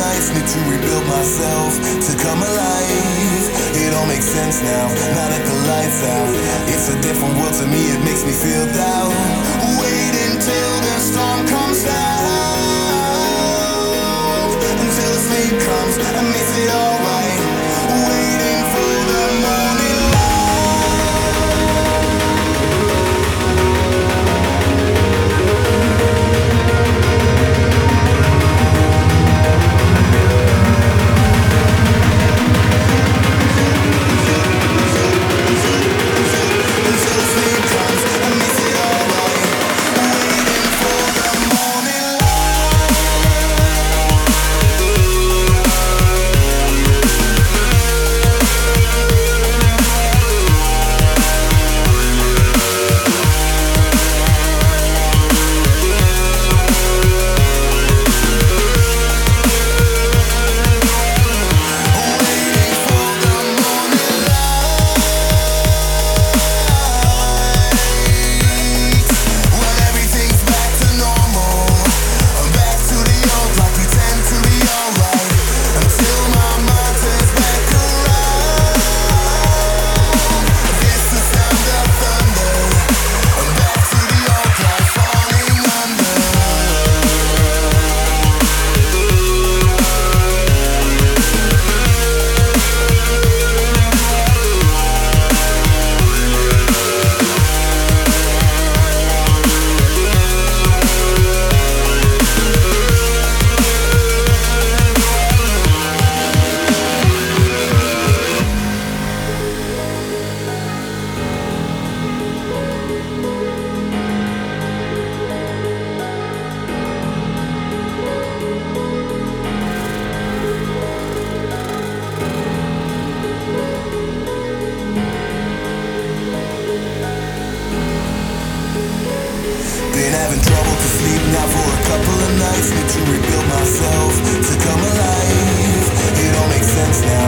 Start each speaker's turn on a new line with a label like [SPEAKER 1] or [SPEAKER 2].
[SPEAKER 1] nights, need to rebuild myself to come alive. It all makes sense now, now that the lights out. It's a different world to me, it makes me feel down. Been having trouble to sleep now for a couple of nights. Need to rebuild myself to come alive. It all makes sense now,